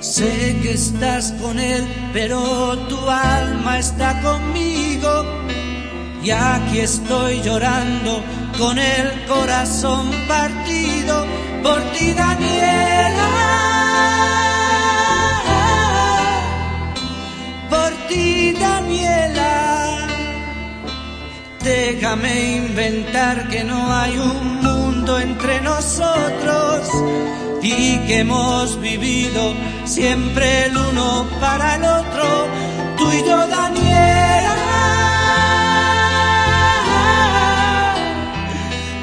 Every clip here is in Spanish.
Sé que estás con él, pero tu alma está conmigo. Y aquí estoy llorando con el corazón partido por ti, Daniela. Por ti, Daniela. Déjame inventar que no hay un mundo entre nosotros y que hemos vivido siempre el uno para el otro, tú y yo, Daniela.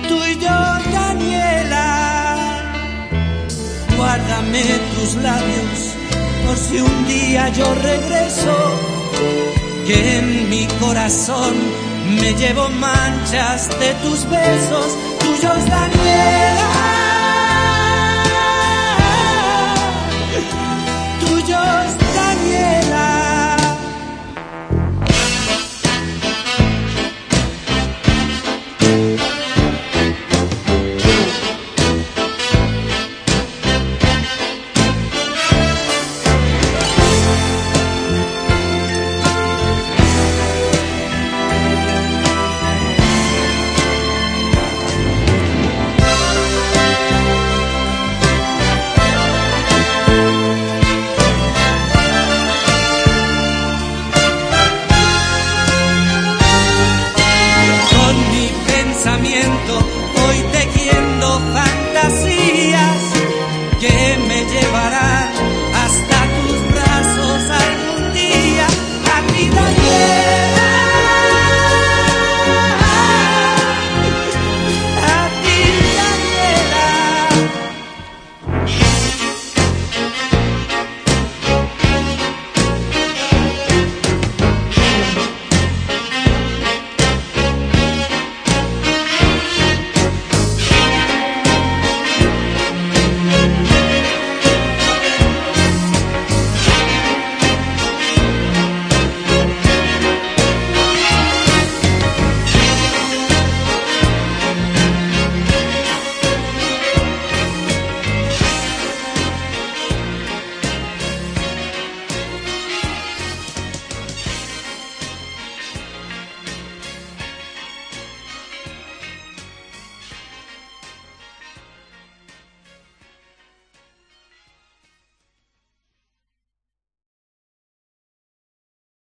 Tú y yo, Daniela. Guárdame tus labios por si un día yo regreso, que en mi corazón me llevo manchas de tus besos, tuyos, Daniela.